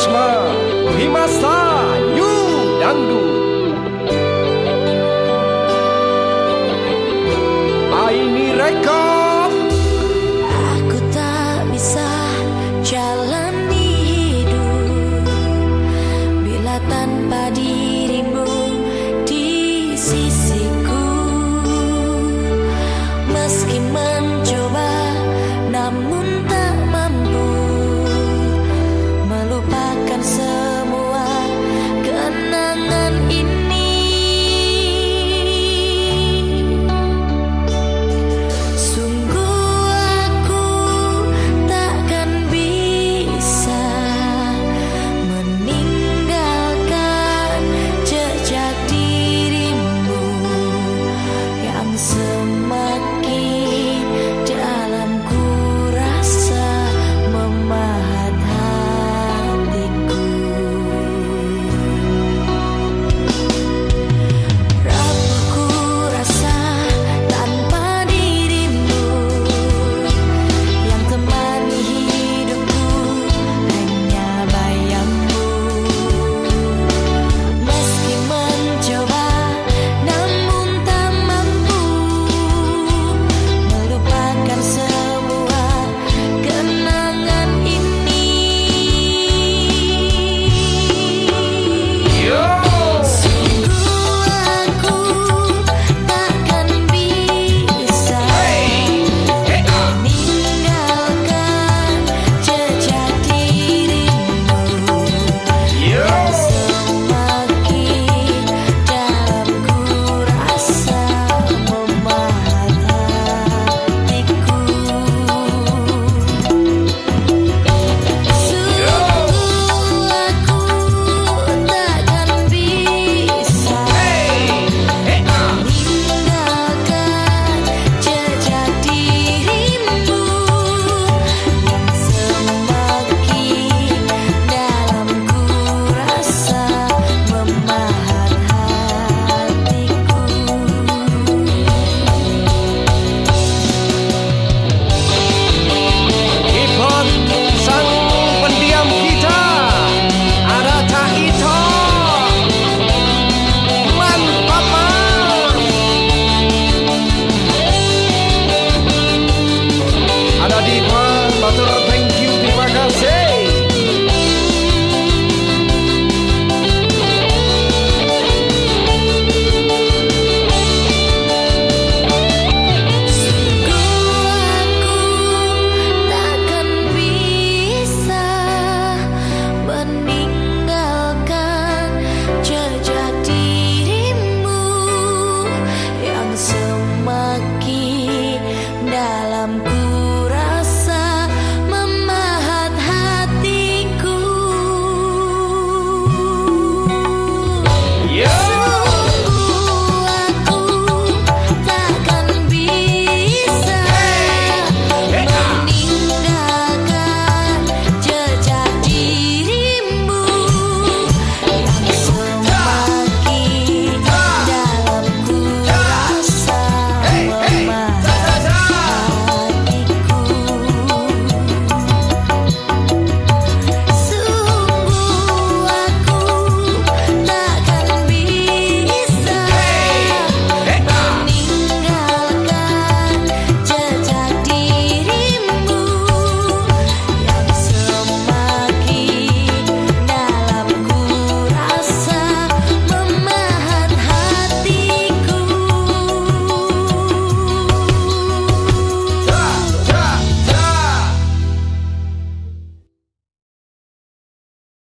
Krishna, Himasa, Yu, Dangdut.